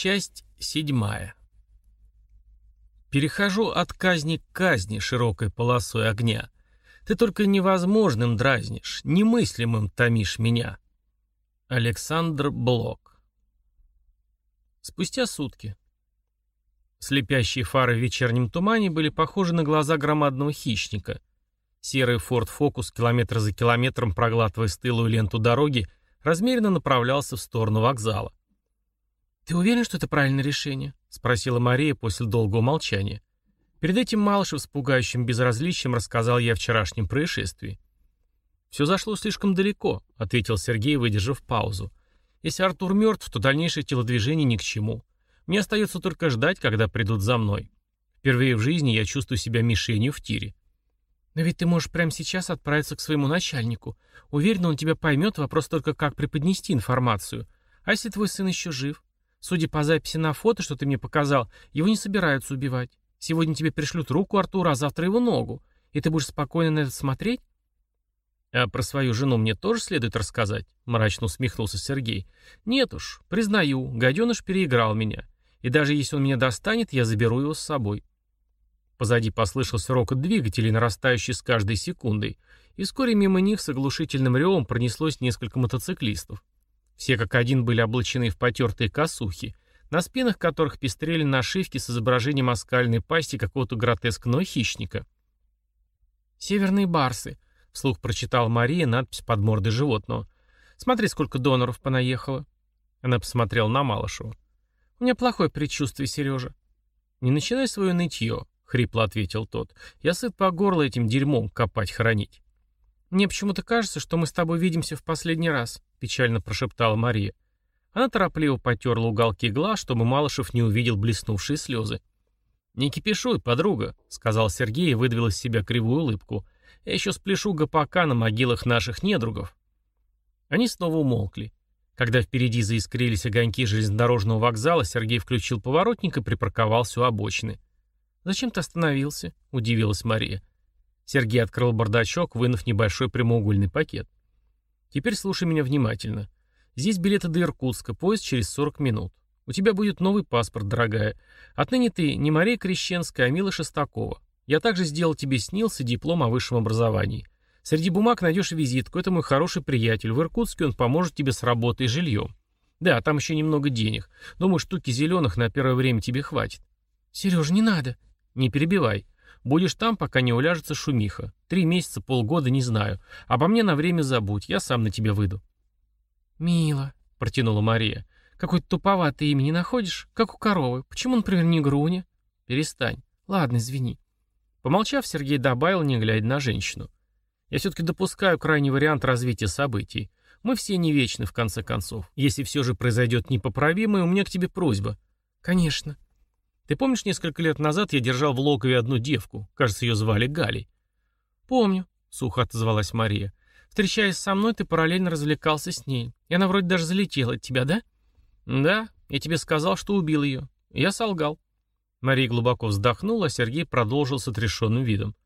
Часть седьмая. Перехожу от казни к казни широкой полосой огня. Ты только невозможным дразнишь, немыслимым томишь меня. Александр Блок. Спустя сутки. Слепящие фары в вечернем тумане были похожи на глаза громадного хищника. Серый Форд Фокус километр за километром, проглатывая стылую ленту дороги, размеренно направлялся в сторону вокзала. «Ты уверен, что это правильное решение?» — спросила Мария после долгого молчания. Перед этим Малышев с пугающим безразличием рассказал ей о вчерашнем происшествии. «Все зашло слишком далеко», — ответил Сергей, выдержав паузу. «Если Артур мертв, то дальнейшее телодвижение ни к чему. Мне остается только ждать, когда придут за мной. Впервые в жизни я чувствую себя мишенью в тире. Но ведь ты можешь прямо сейчас отправиться к своему начальнику. Уверен, он тебя поймет, вопрос только как преподнести информацию. А если твой сын еще жив? Судя по записи на фото, что ты мне показал, его не собираются убивать. Сегодня тебе пришлют руку Артура, а завтра его ногу. И ты будешь спокойно на это смотреть? А про свою жену мне тоже следует рассказать? Мрачно усмехнулся Сергей. Нет уж, признаю, гаденыш переиграл меня. И даже если он меня достанет, я заберу его с собой. Позади послышался рокот двигателей, нарастающий с каждой секундой, и вскоре мимо них с оглушительным ревом пронеслось несколько мотоциклистов. Все как один были облачены в потертые косухи, на спинах которых пестрели нашивки с изображением оскальной пасти какого-то гротескного хищника. «Северные барсы», — вслух прочитала Мария надпись под мордой животного. «Смотри, сколько доноров понаехало». Она посмотрела на Малышева. «У меня плохое предчувствие, Сережа». «Не начинай свое нытье», — хрипло ответил тот. «Я сыт по горло этим дерьмом копать-хранить». «Мне почему-то кажется, что мы с тобой видимся в последний раз», — печально прошептала Мария. Она торопливо потерла уголки глаз, чтобы Малышев не увидел блеснувшие слезы. «Не кипишуй, подруга», — сказал Сергей и выдавил из себя кривую улыбку. «Я еще спляшу гопака на могилах наших недругов». Они снова умолкли. Когда впереди заискрились огоньки железнодорожного вокзала, Сергей включил поворотник и припарковался у обочины. «Зачем ты остановился?» — удивилась Мария. Сергей открыл бардачок, вынув небольшой прямоугольный пакет. «Теперь слушай меня внимательно. Здесь билеты до Иркутска, поезд через 40 минут. У тебя будет новый паспорт, дорогая. Отныне ты не Мария Крещенская, а Мила Шестакова. Я также сделал тебе снился диплом о высшем образовании. Среди бумаг найдешь визитку, это мой хороший приятель. В Иркутске он поможет тебе с работой и жильем. Да, там еще немного денег. Думаю, штуки зеленых на первое время тебе хватит. Сереж, не надо. Не перебивай. Будешь там, пока не уляжется шумиха. Три месяца, полгода, не знаю. Обо мне на время забудь, я сам на тебя выйду». «Мило», — протянула Мария. «Какое-то туповатое имя не находишь? Как у коровы. Почему, например, не Груня?» «Перестань. Ладно, извини». Помолчав, Сергей добавил, не глядя на женщину. «Я все-таки допускаю крайний вариант развития событий. Мы все не вечны, в конце концов. Если все же произойдет непоправимое, у меня к тебе просьба». «Конечно». Ты помнишь, несколько лет назад я держал в логове одну девку? Кажется, ее звали Галей. Помню, сухо отозвалась Мария. Встречаясь со мной, ты параллельно развлекался с ней. И она вроде даже залетела от тебя, да? Да, я тебе сказал, что убил ее. Я солгал. Мария глубоко вздохнула, а Сергей продолжил с отрешенным видом.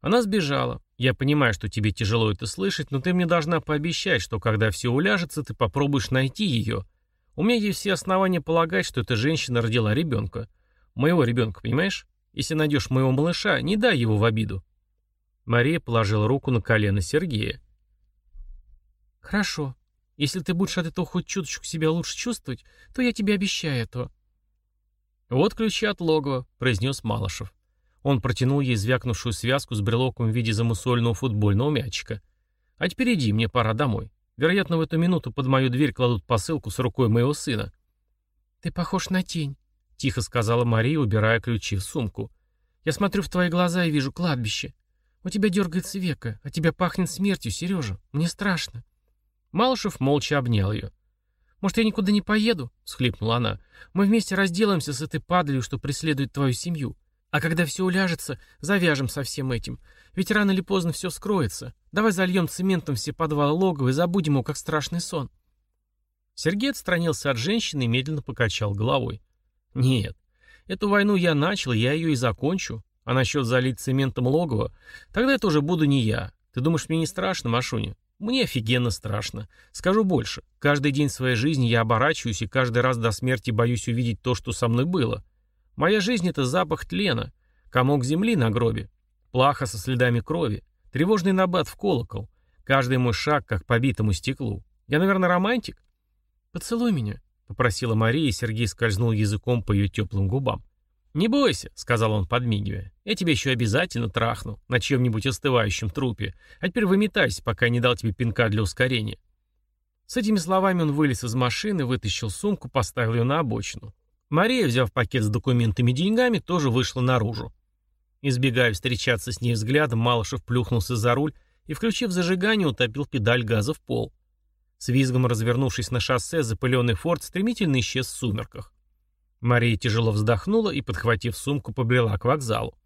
Она сбежала. Я понимаю, что тебе тяжело это слышать, но ты мне должна пообещать, что когда все уляжется, ты попробуешь найти ее. У меня есть все основания полагать, что эта женщина родила ребенка. Моего ребенка, понимаешь? Если найдешь моего малыша, не дай его в обиду». Мария положила руку на колено Сергея. «Хорошо. Если ты будешь от этого хоть чуточку себя лучше чувствовать, то я тебе обещаю этого». «Вот ключи от логова», — произнес Малышев. Он протянул ей звякнувшую связку с брелоком в виде замусольного футбольного мячика. «А теперь иди, мне пора домой. Вероятно, в эту минуту под мою дверь кладут посылку с рукой моего сына». «Ты похож на тень», — тихо сказала Мария, убирая ключи в сумку. «Я смотрю в твои глаза и вижу кладбище. У тебя дергается века, а тебя пахнет смертью, Сережа. Мне страшно». Малышев молча обнял ее. «Может, я никуда не поеду?» — схлипнула она. «Мы вместе разделаемся с этой падалью, что преследует твою семью. А когда все уляжется, завяжем со всем этим. Ведь рано или поздно все скроется. Давай зальем цементом все подвалы логова и забудем его, как страшный сон». Сергей отстранился от женщины и медленно покачал головой. Нет. Эту войну я начал, я ее и закончу. А насчет залить цементом логово, тогда это уже буду не я. Ты думаешь, мне не страшно, Машуня? Мне офигенно страшно. Скажу больше. Каждый день своей жизни я оборачиваюсь и каждый раз до смерти боюсь увидеть то, что со мной было. Моя жизнь — это запах тлена, комок земли на гробе, плаха со следами крови, тревожный набат в колокол. Каждый мой шаг, как по битому стеклу. Я, наверное, романтик? «Поцелуй меня», — попросила Мария, и Сергей скользнул языком по ее теплым губам. «Не бойся», — сказал он, подмигивая. «Я тебя еще обязательно трахну на чьем-нибудь остывающем трупе. А теперь выметайся, пока я не дал тебе пинка для ускорения». С этими словами он вылез из машины, вытащил сумку, поставил ее на обочину. Мария, взяв пакет с документами и деньгами, тоже вышла наружу. Избегая встречаться с ней взглядом, Малышев плюхнулся за руль и, включив зажигание, утопил педаль газа в пол. С визгом развернувшись на шоссе, запыленный форт стремительно исчез в сумерках. Мария тяжело вздохнула и, подхватив сумку, побрела к вокзалу.